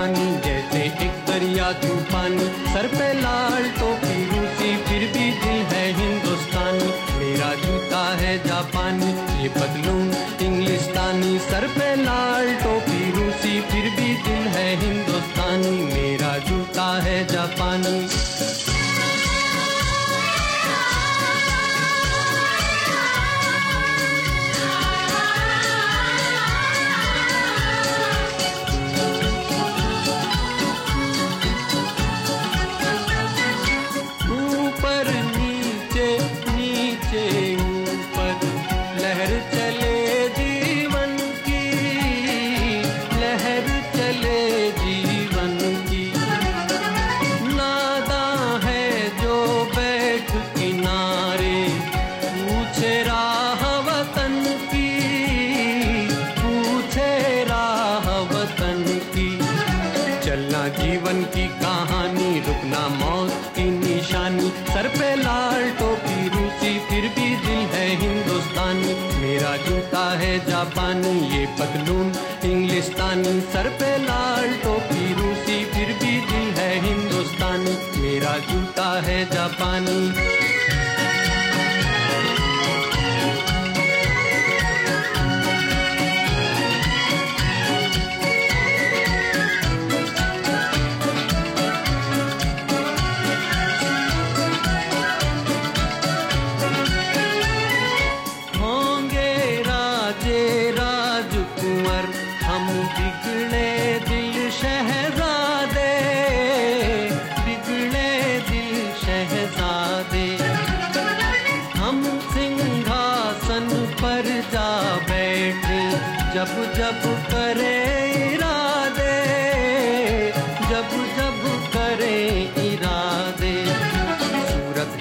सैलानी जैसे एक दरिया तूफानी। सर पे लाल टोपी रूसी, फिर भी दिल है हिंदुस्तानी। मेरा जूता है जापानी, ये बदलू इंग्लिस्तानी। सर पे लाल टोपी रूसी, फिर भी दिल है हिंदुस्तानी। मेरा जूता है जापानी। जीवन की कहानी, रुकना मौत की निशानी। सर पे लाल टोपी, रूसी फिर भी दिल है हिंदुस्तानी। मेरा जूता है जापानी, ये पतलून इंग्लिस्तानी। सर पे लाल टोपी, रूसी फिर भी दिल है हिंदुस्तानी। मेरा जूता है जापानी। राजे राजकुंवर, हम बिगड़े दिल शहजादे बिगड़े दिल शहजादे हम सिंहासन पर जा बैठे, जब जब करे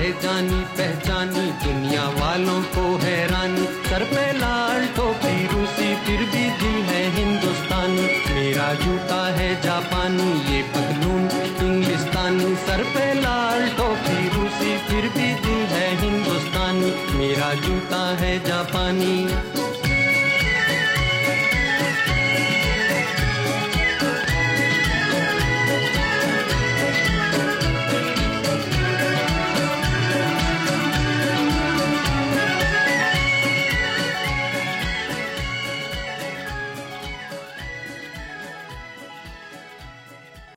है जानी, पहचानी, दुनिया वालों को हैरानी। सर पे लाल टोपी, रूसी फिर भी दिल है हिंदुस्तानी। मेरा जूता है जापानी, ये पगलून इंग्लिस्तानी। सर पे लाल टोपी, रूसी फिर भी दिल है हिंदुस्तानी। मेरा जूता है जापानी।